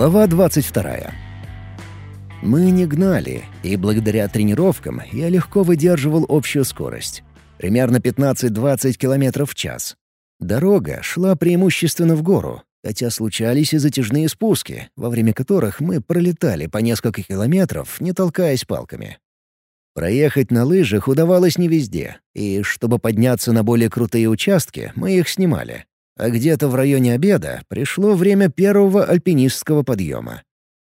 Глава 22. Мы не гнали, и благодаря тренировкам я легко выдерживал общую скорость. Примерно 15-20 км в час. Дорога шла преимущественно в гору, хотя случались и затяжные спуски, во время которых мы пролетали по несколько километров, не толкаясь палками. Проехать на лыжах удавалось не везде, и чтобы подняться на более крутые участки, мы их снимали. А где-то в районе обеда пришло время первого альпинистского подъема.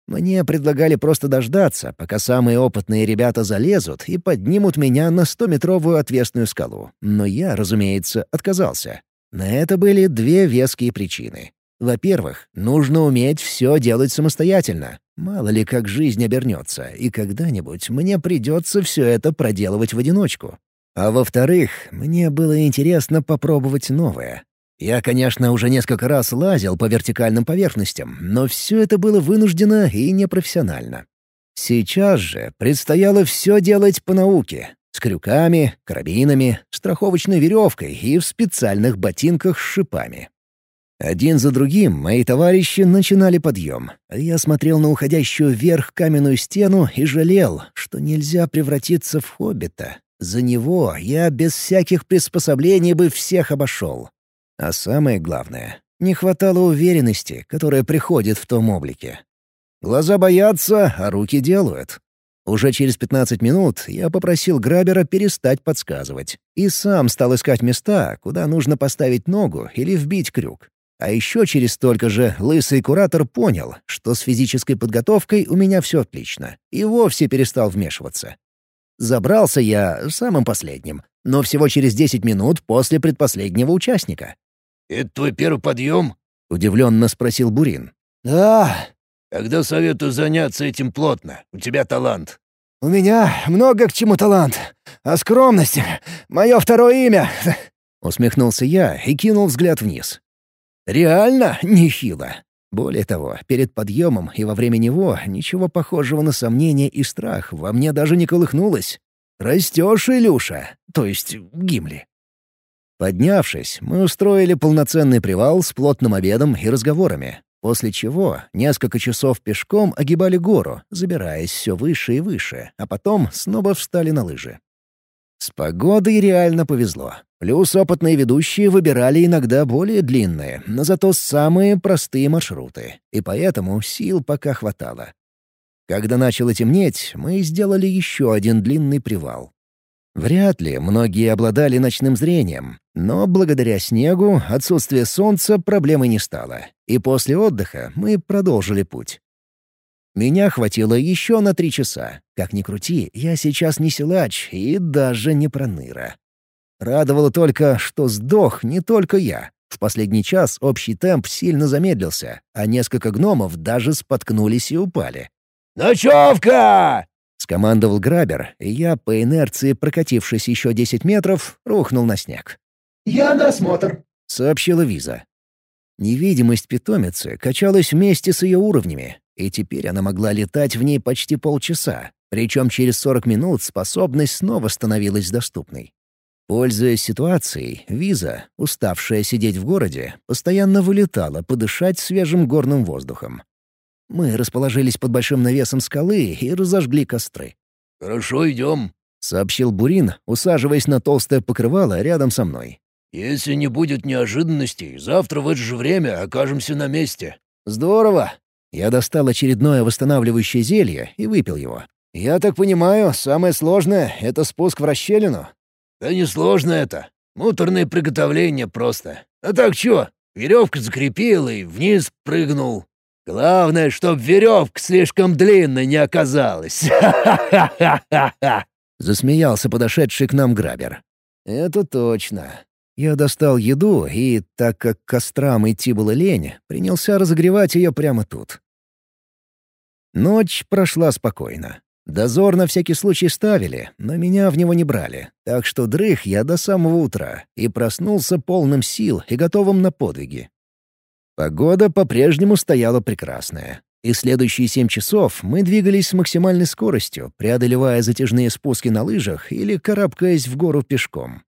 Мне предлагали просто дождаться, пока самые опытные ребята залезут и поднимут меня на 100-метровую отвесную скалу. Но я, разумеется, отказался. На это были две веские причины. Во-первых, нужно уметь все делать самостоятельно. Мало ли как жизнь обернется, и когда-нибудь мне придется все это проделывать в одиночку. А во-вторых, мне было интересно попробовать новое. Я, конечно, уже несколько раз лазил по вертикальным поверхностям, но все это было вынуждено и непрофессионально. Сейчас же предстояло все делать по науке, с крюками, карабинами, страховочной веревкой и в специальных ботинках с шипами. Один за другим мои товарищи начинали подъем, я смотрел на уходящую вверх каменную стену и жалел, что нельзя превратиться в хоббита. За него я без всяких приспособлений бы всех обошел. А самое главное, не хватало уверенности, которая приходит в том облике. Глаза боятся, а руки делают. Уже через 15 минут я попросил Грабера перестать подсказывать и сам стал искать места, куда нужно поставить ногу или вбить крюк. А еще через столько же лысый куратор понял, что с физической подготовкой у меня все отлично, и вовсе перестал вмешиваться. Забрался я самым последним, но всего через 10 минут после предпоследнего участника. «Это твой первый подъем?» — удивленно спросил Бурин. «Да». «Тогда советую заняться этим плотно. У тебя талант». «У меня много к чему талант. А скромность — мое второе имя». Усмехнулся я и кинул взгляд вниз. Реально нехило. Более того, перед подъемом и во время него ничего похожего на сомнение и страх во мне даже не колыхнулось. Растешь, Илюша, то есть Гимли. Поднявшись, мы устроили полноценный привал с плотным обедом и разговорами, после чего несколько часов пешком огибали гору, забираясь все выше и выше, а потом снова встали на лыжи. С погодой реально повезло. Плюс опытные ведущие выбирали иногда более длинные, но зато самые простые маршруты, и поэтому сил пока хватало. Когда начало темнеть, мы сделали еще один длинный привал. Вряд ли многие обладали ночным зрением, но благодаря снегу отсутствие солнца проблемой не стало, и после отдыха мы продолжили путь. Меня хватило еще на три часа. Как ни крути, я сейчас не силач и даже не проныра. Радовало только, что сдох не только я. В последний час общий темп сильно замедлился, а несколько гномов даже споткнулись и упали. «Ночевка!» — скомандовал грабер, и я, по инерции прокатившись еще десять метров, рухнул на снег. «Я на осмотр», — сообщила Виза. Невидимость питомицы качалась вместе с ее уровнями, и теперь она могла летать в ней почти полчаса, причем через 40 минут способность снова становилась доступной. Пользуясь ситуацией, Виза, уставшая сидеть в городе, постоянно вылетала подышать свежим горным воздухом. Мы расположились под большим навесом скалы и разожгли костры. «Хорошо, идем», — сообщил Бурин, усаживаясь на толстое покрывало рядом со мной. «Если не будет неожиданностей, завтра в это же время окажемся на месте». «Здорово!» Я достал очередное восстанавливающее зелье и выпил его. «Я так понимаю, самое сложное — это спуск в расщелину?» «Да не сложно это. Муторное приготовление просто. А так чё, веревка закрепил и вниз прыгнул. Главное, чтоб веревка слишком длинной не оказалась. Засмеялся подошедший к нам грабер. «Это точно. Я достал еду и, так как к кострам идти было лень, принялся разогревать ее прямо тут. Ночь прошла спокойно. Дозор на всякий случай ставили, но меня в него не брали, так что дрых я до самого утра и проснулся полным сил и готовым на подвиги. Погода по-прежнему стояла прекрасная, и следующие семь часов мы двигались с максимальной скоростью, преодолевая затяжные спуски на лыжах или карабкаясь в гору пешком.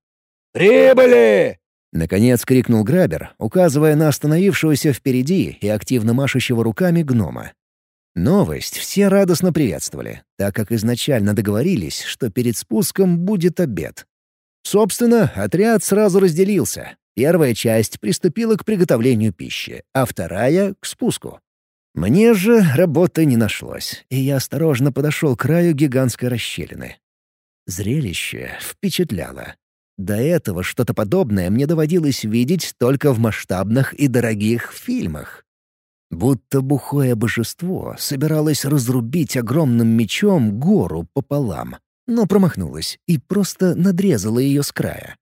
«Прибыли!» Наконец крикнул Грабер, указывая на остановившегося впереди и активно машущего руками гнома. Новость все радостно приветствовали, так как изначально договорились, что перед спуском будет обед. Собственно, отряд сразу разделился. Первая часть приступила к приготовлению пищи, а вторая — к спуску. Мне же работы не нашлось, и я осторожно подошел к краю гигантской расщелины. Зрелище впечатляло. До этого что-то подобное мне доводилось видеть только в масштабных и дорогих фильмах. Будто бухое божество собиралось разрубить огромным мечом гору пополам, но промахнулось и просто надрезало ее с края.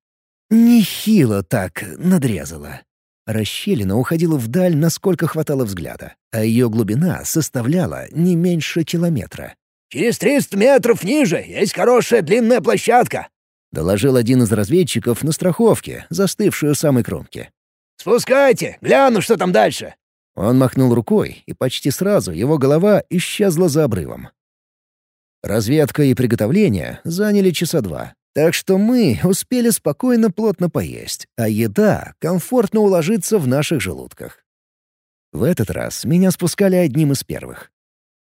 Нехило так надрезало. Расщелина уходила вдаль, насколько хватало взгляда, а ее глубина составляла не меньше километра. «Через триста метров ниже есть хорошая длинная площадка», — доложил один из разведчиков на страховке, застывшую у самой кромки. «Спускайте, гляну, что там дальше». Он махнул рукой, и почти сразу его голова исчезла за обрывом. Разведка и приготовление заняли часа два, так что мы успели спокойно плотно поесть, а еда комфортно уложиться в наших желудках. В этот раз меня спускали одним из первых.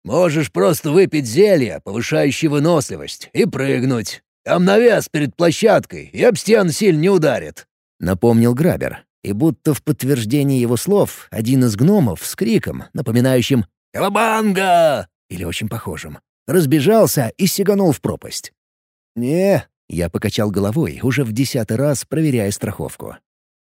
«Можешь просто выпить зелье, повышающее выносливость, и прыгнуть. Там навес перед площадкой, и об стену сильно не ударит», — напомнил Грабер. И будто в подтверждение его слов, один из гномов с криком, напоминающим «Кавабанга!» или очень похожим, разбежался и сиганул в пропасть. «Не», — я покачал головой, уже в десятый раз проверяя страховку.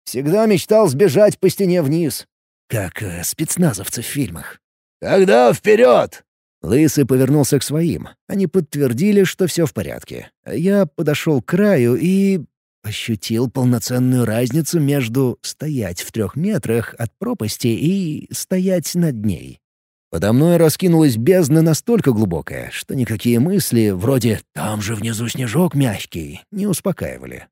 «Всегда мечтал сбежать по стене вниз». Как э, спецназовцы в фильмах. «Тогда вперед!» Лысый повернулся к своим. Они подтвердили, что все в порядке. Я подошел к краю и... ощутил полноценную разницу между стоять в трех метрах от пропасти и стоять над ней. Подо мной раскинулась бездна настолько глубокая, что никакие мысли, вроде «там же внизу снежок мягкий», не успокаивали.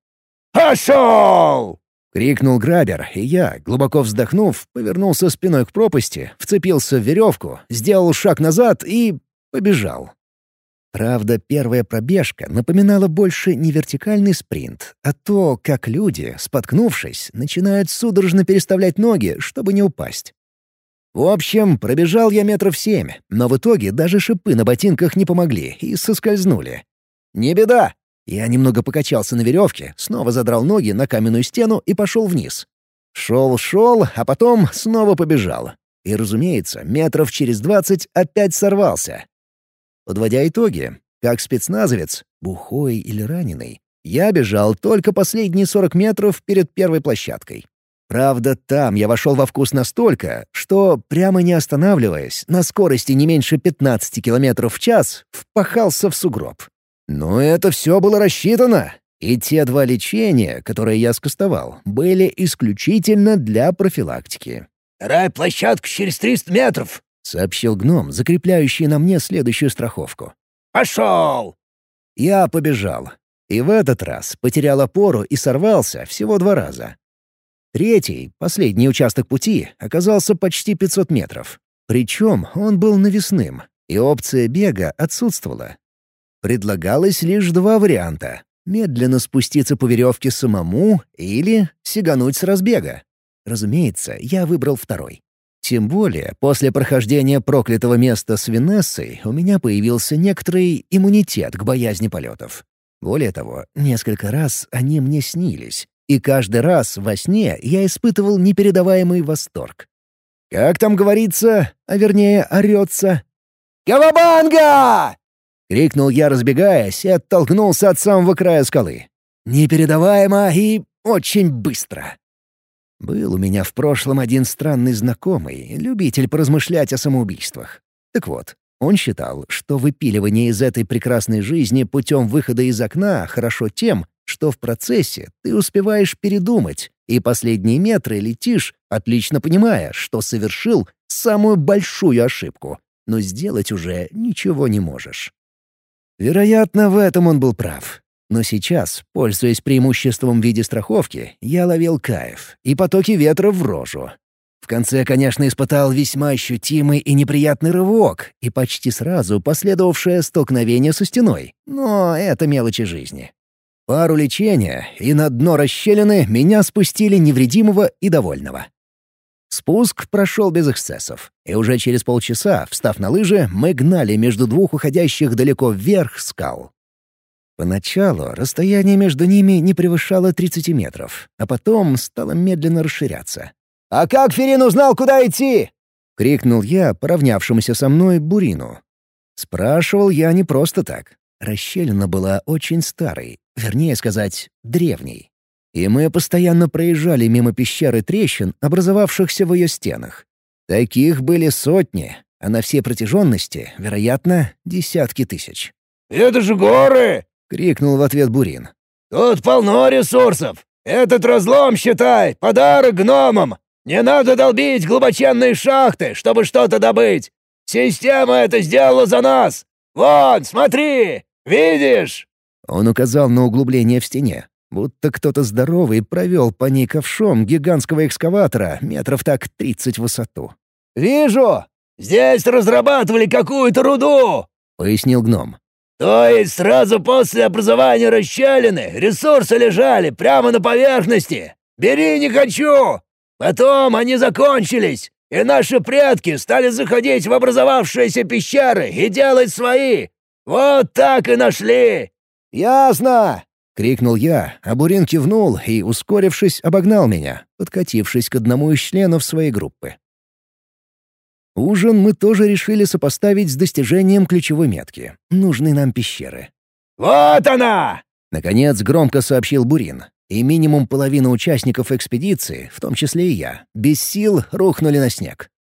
«Пошел!» — крикнул грабер, и я, глубоко вздохнув, повернулся спиной к пропасти, вцепился в веревку, сделал шаг назад и... побежал. Правда, первая пробежка напоминала больше не вертикальный спринт, а то, как люди, споткнувшись, начинают судорожно переставлять ноги, чтобы не упасть. В общем, пробежал я метров семь, но в итоге даже шипы на ботинках не помогли и соскользнули. Не беда, я немного покачался на веревке, снова задрал ноги на каменную стену и пошел вниз. Шел-шел, а потом снова побежал. И, разумеется, метров через двадцать опять сорвался. Подводя итоги, как спецназовец, бухой или раненый, я бежал только последние сорок метров перед первой площадкой. Правда, там я вошел во вкус настолько, что, прямо не останавливаясь, на скорости не меньше 15 км в час, впахался в сугроб. Но это все было рассчитано. И те два лечения, которые я скостовал, были исключительно для профилактики. «Вторая площадка через 300 метров», — сообщил гном, закрепляющий на мне следующую страховку. «Пошел!» Я побежал. И в этот раз потерял опору и сорвался всего два раза. Третий, последний участок пути, оказался почти 500 метров. Причем он был навесным, и опция бега отсутствовала. Предлагалось лишь два варианта — медленно спуститься по веревке самому или сигануть с разбега. Разумеется, я выбрал второй. Тем более, после прохождения проклятого места с Венессой у меня появился некоторый иммунитет к боязни полетов. Более того, несколько раз они мне снились, и каждый раз во сне я испытывал непередаваемый восторг. Как там говорится, а вернее орется? «Кавабанга!» — крикнул я, разбегаясь, и оттолкнулся от самого края скалы. Непередаваемо и очень быстро. Был у меня в прошлом один странный знакомый, любитель поразмышлять о самоубийствах. Так вот, он считал, что выпиливание из этой прекрасной жизни путем выхода из окна хорошо тем, что в процессе ты успеваешь передумать, и последние метры летишь, отлично понимая, что совершил самую большую ошибку, но сделать уже ничего не можешь. Вероятно, в этом он был прав. Но сейчас, пользуясь преимуществом в виде страховки, я ловил кайф и потоки ветра в рожу. В конце, конечно, испытал весьма ощутимый и неприятный рывок и почти сразу последовавшее столкновение со стеной. Но это мелочи жизни. Пару лечения, и на дно расщелины меня спустили невредимого и довольного. Спуск прошел без эксцессов, и уже через полчаса, встав на лыжи, мы гнали между двух уходящих далеко вверх скал. Поначалу расстояние между ними не превышало 30 метров, а потом стало медленно расширяться. «А как Ферин узнал, куда идти?» — крикнул я поравнявшемуся со мной Бурину. Спрашивал я не просто так. Расщелина была очень старой, вернее сказать, древней. И мы постоянно проезжали мимо пещер и трещин, образовавшихся в ее стенах. Таких были сотни, а на всей протяженности, вероятно, десятки тысяч. «Это же горы!» — крикнул в ответ Бурин. «Тут полно ресурсов! Этот разлом, считай, подарок гномам! Не надо долбить глубоченные шахты, чтобы что-то добыть! Система это сделала за нас! Вон, смотри! Видишь?» Он указал на углубление в стене, будто кто-то здоровый провел по ней ковшом гигантского экскаватора метров так тридцать в высоту. «Вижу!» «Здесь разрабатывали какую-то руду!» — пояснил гном. «То есть сразу после образования расщелины ресурсы лежали прямо на поверхности? Бери не хочу! Потом они закончились, и наши предки стали заходить в образовавшиеся пещеры и делать свои. Вот так и нашли!» «Ясно!» — крикнул я, а Бурин кивнул и, ускорившись, обогнал меня, подкатившись к одному из членов своей группы. Ужин мы тоже решили сопоставить с достижением ключевой метки, нужной нам пещеры. «Вот она!» — наконец громко сообщил Бурин, и минимум половина участников экспедиции, в том числе и я, без сил рухнули на снег.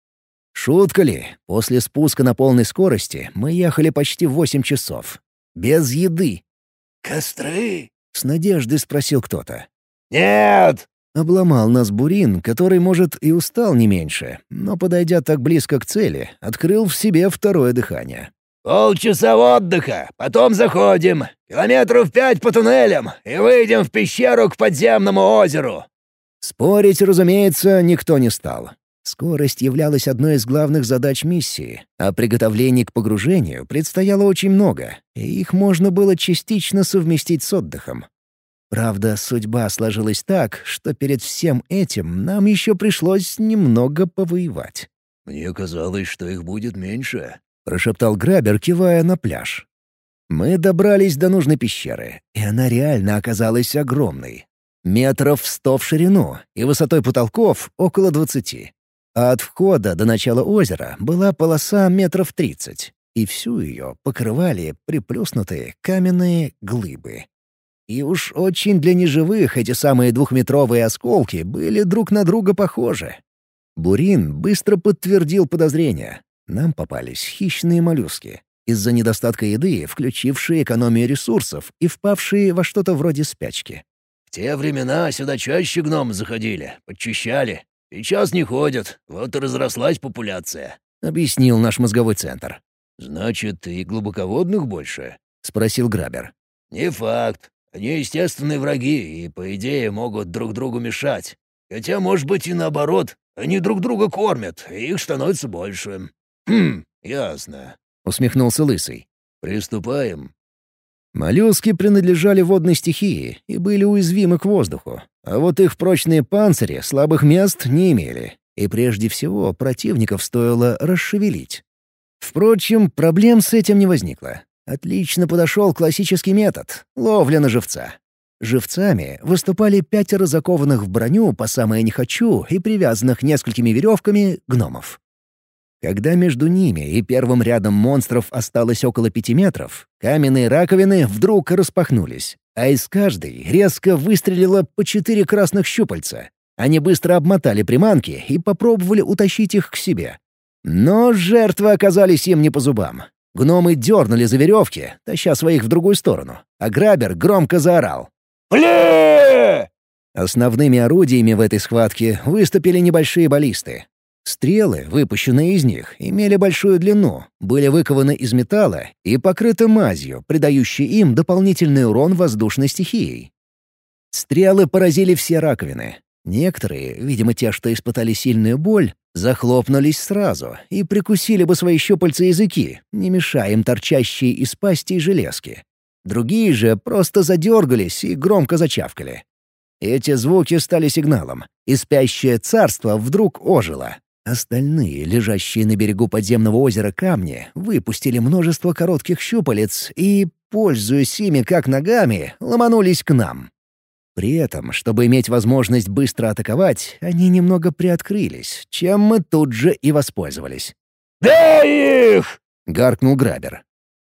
Шутка ли, после спуска на полной скорости мы ехали почти восемь часов. Без еды. «Костры?» — с надеждой спросил кто-то. «Нет!» — обломал нас Бурин, который, может, и устал не меньше, но, подойдя так близко к цели, открыл в себе второе дыхание. «Полчаса отдыха, потом заходим, километров пять по туннелям и выйдем в пещеру к подземному озеру». Спорить, разумеется, никто не стал. Скорость являлась одной из главных задач миссии, а приготовлений к погружению предстояло очень много, и их можно было частично совместить с отдыхом. Правда, судьба сложилась так, что перед всем этим нам еще пришлось немного повоевать. «Мне казалось, что их будет меньше», — прошептал Грабер, кивая на пляж. Мы добрались до нужной пещеры, и она реально оказалась огромной. Метров сто в ширину и высотой потолков около двадцати. А от входа до начала озера была полоса метров тридцать, и всю ее покрывали приплюснутые каменные глыбы. И уж очень для неживых эти самые двухметровые осколки были друг на друга похожи. Бурин быстро подтвердил подозрения. Нам попались хищные моллюски, из-за недостатка еды, включившие экономию ресурсов и впавшие во что-то вроде спячки. «В те времена сюда чаще гном заходили, подчищали. Сейчас не ходят, вот и разрослась популяция», — объяснил наш мозговой центр. «Значит, и глубоководных больше?» — спросил Грабер. «Не факт. Они естественные враги и, по идее, могут друг другу мешать. Хотя, может быть, и наоборот. Они друг друга кормят, и их становится больше. Хм, ясно», — усмехнулся Лысый. «Приступаем». Моллюски принадлежали водной стихии и были уязвимы к воздуху, а вот их прочные панцири слабых мест не имели, и прежде всего противников стоило расшевелить. Впрочем, проблем с этим не возникло. Отлично подошел классический метод — ловля на живца. Живцами выступали пятеро закованных в броню по самое не хочу и привязанных несколькими веревками гномов. Когда между ними и первым рядом монстров осталось около пяти метров, каменные раковины вдруг распахнулись, а из каждой резко выстрелило по четыре красных щупальца. Они быстро обмотали приманки и попробовали утащить их к себе. Но жертвы оказались им не по зубам. Гномы дернули за веревки, таща своих в другую сторону, а грабер громко заорал. «Пле!» Основными орудиями в этой схватке выступили небольшие баллисты. Стрелы, выпущенные из них, имели большую длину, были выкованы из металла и покрыты мазью, придающей им дополнительный урон воздушной стихией. Стрелы поразили все раковины. Некоторые, видимо, те, что испытали сильную боль, захлопнулись сразу и прикусили бы свои щупальца языки, не мешая им торчащие из пасти железки. Другие же просто задергались и громко зачавкали. Эти звуки стали сигналом, и спящее царство вдруг ожило. Остальные, лежащие на берегу подземного озера камни, выпустили множество коротких щупалец и, пользуясь ими как ногами, ломанулись к нам. При этом, чтобы иметь возможность быстро атаковать, они немного приоткрылись, чем мы тут же и воспользовались. «Дай их!» — гаркнул Грабер.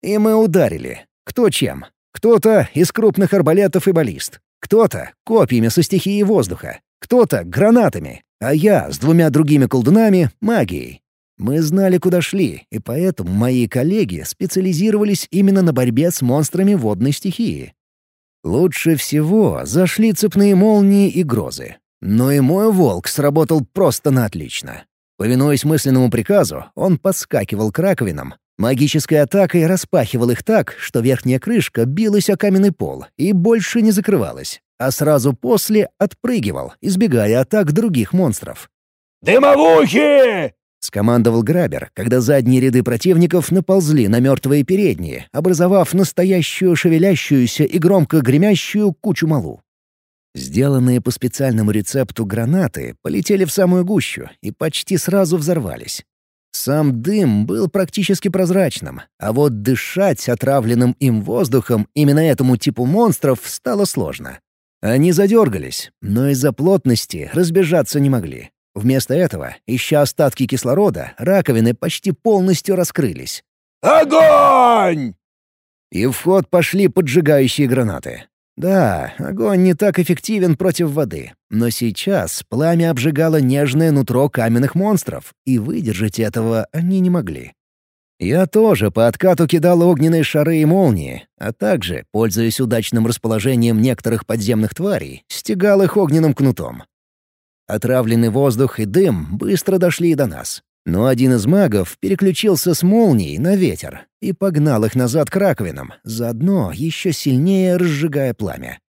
И мы ударили. Кто чем. Кто-то из крупных арбалетов и баллист. Кто-то копьями со стихией воздуха. Кто-то гранатами. А я с двумя другими колдунами — магией. Мы знали, куда шли, и поэтому мои коллеги специализировались именно на борьбе с монстрами водной стихии. Лучше всего зашли цепные молнии и грозы. Но и мой волк сработал просто на отлично. Повинуясь мысленному приказу, он подскакивал к раковинам, магической атакой распахивал их так, что верхняя крышка билась о каменный пол и больше не закрывалась, а сразу после отпрыгивал, избегая атак других монстров. «Дымовухи!» — скомандовал Грабер, когда задние ряды противников наползли на мертвые передние, образовав настоящую шевелящуюся и громко гремящую кучу малу. Сделанные по специальному рецепту гранаты полетели в самую гущу и почти сразу взорвались. Сам дым был практически прозрачным, а вот дышать отравленным им воздухом именно этому типу монстров стало сложно. Они задергались, но из-за плотности разбежаться не могли. Вместо этого, ища остатки кислорода, раковины почти полностью раскрылись. «Огонь!» И в ход пошли поджигающие гранаты. Да, огонь не так эффективен против воды, но сейчас пламя обжигало нежное нутро каменных монстров, и выдержать этого они не могли. Я тоже по откату кидал огненные шары и молнии, а также, пользуясь удачным расположением некоторых подземных тварей, стегал их огненным кнутом. Отравленный воздух и дым быстро дошли до нас. Но один из магов переключился с молнией на ветер и погнал их назад к раковинам, заодно еще сильнее разжигая пламя.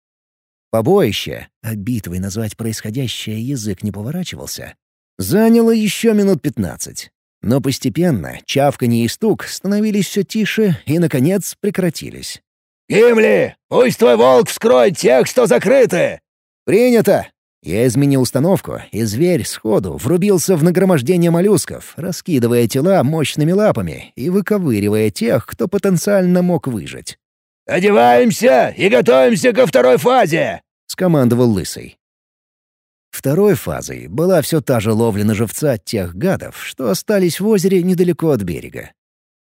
Побоище, а битвой назвать происходящее язык не поворачивался, заняло еще минут пятнадцать. Но постепенно чавканье и стук становились все тише и, наконец, прекратились. «Гимли, пусть твой волк вскроет тех, что закрыты!» «Принято!» Я изменил установку, и зверь сходу врубился в нагромождение моллюсков, раскидывая тела мощными лапами и выковыривая тех, кто потенциально мог выжить. «Одеваемся и готовимся ко второй фазе!» — скомандовал Лысый. Второй фазой была все та же ловля на живца тех гадов, что остались в озере недалеко от берега.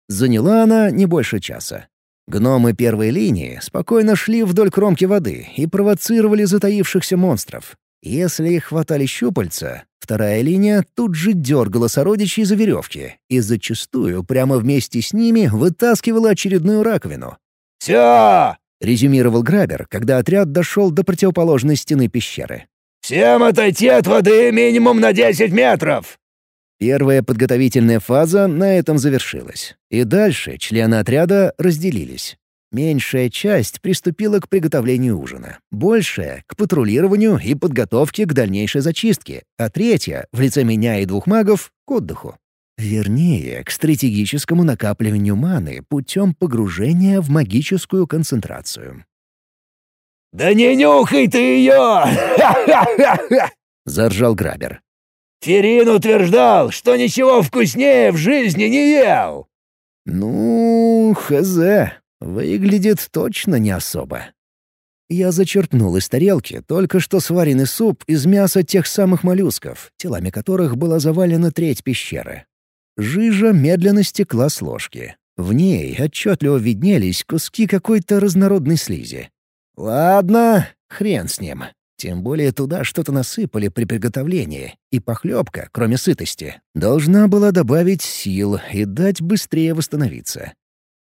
Заняла она не больше часа. Гномы первой линии спокойно шли вдоль кромки воды и провоцировали затаившихся монстров, если их хватали щупальца, вторая линия тут же дергала сородичей за веревки и зачастую прямо вместе с ними вытаскивала очередную раковину. «Все!» — резюмировал Грабер, когда отряд дошел до противоположной стены пещеры. «Всем отойти от воды минимум на 10 метров!» Первая подготовительная фаза на этом завершилась, и дальше члены отряда разделились. Меньшая часть приступила к приготовлению ужина, большая — к патрулированию и подготовке к дальнейшей зачистке, а третья, в лице меня и двух магов, к отдыху. Вернее, к стратегическому накапливанию маны путем погружения в магическую концентрацию. «Да не нюхай ты ее!» — заржал Грабер. «Ферин утверждал, что ничего вкуснее в жизни не ел!» «Ну, хз. Выглядит точно не особо. Я зачерпнул из тарелки только что сваренный суп из мяса тех самых моллюсков, телами которых была завалена треть пещеры. Жижа медленно стекла с ложки. В ней отчетливо виднелись куски какой-то разнородной слизи. Ладно, хрен с ним. Тем более туда что-то насыпали при приготовлении, и похлебка, кроме сытости, должна была добавить сил и дать быстрее восстановиться.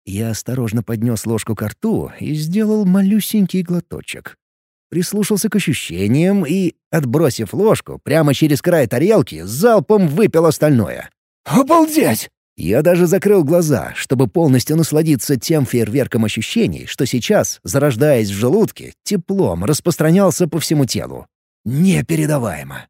Я осторожно поднес ложку к рту и сделал малюсенький глоточек. Прислушался к ощущениям и, отбросив ложку, прямо через край тарелки залпом выпил остальное. «Обалдеть!» Я даже закрыл глаза, чтобы полностью насладиться тем фейерверком ощущений, что сейчас, зарождаясь в желудке, теплом распространялся по всему телу. Непередаваемо.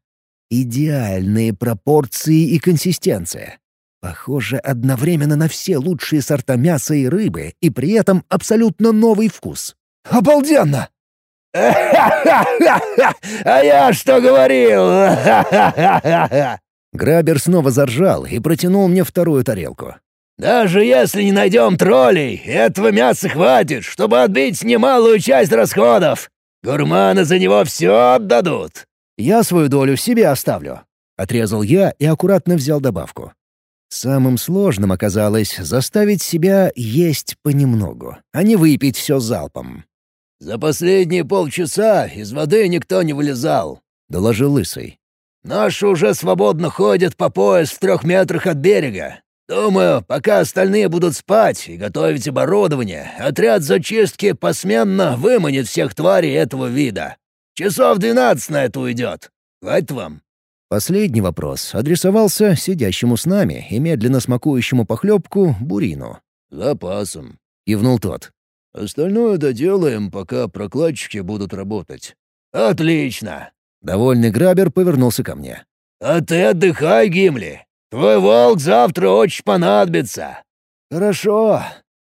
Идеальные пропорции и консистенция. Похоже, одновременно на все лучшие сорта мяса и рыбы, и при этом абсолютно новый вкус. «Обалденно!» А я что говорил? Грабер снова заржал и протянул мне вторую тарелку. «Даже если не найдем троллей, этого мяса хватит, чтобы отбить немалую часть расходов. Гурманы за него все отдадут». «Я свою долю себе оставлю», — отрезал я и аккуратно взял добавку. Самым сложным оказалось заставить себя есть понемногу, а не выпить все залпом. «За последние полчаса из воды никто не вылезал», — доложил Лысый. «Наши уже свободно ходят по пояс в трех метрах от берега. Думаю, пока остальные будут спать и готовить оборудование, отряд зачистки посменно выманит всех тварей этого вида. Часов двенадцать на это уйдет. Хватит вам?» Последний вопрос адресовался сидящему с нами и медленно смакующему похлебку Бурину. «Запасом», — кивнул тот. Остальное доделаем, пока прокладчики будут работать». «Отлично!» Довольный грабер повернулся ко мне. «А ты отдыхай, Гимли. Твой волк завтра очень понадобится». «Хорошо».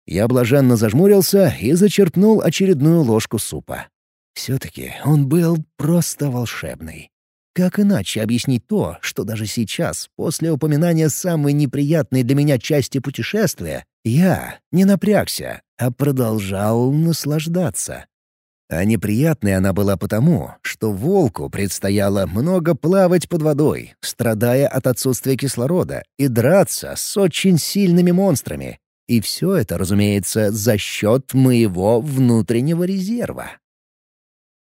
Я блаженно зажмурился и зачерпнул очередную ложку супа. Все-таки он был просто волшебный. Как иначе объяснить то, что даже сейчас, после упоминания самой неприятной для меня части путешествия, я не напрягся, а продолжал наслаждаться. А неприятной она была потому, что волку предстояло много плавать под водой, страдая от отсутствия кислорода, и драться с очень сильными монстрами. И все это, разумеется, за счет моего внутреннего резерва.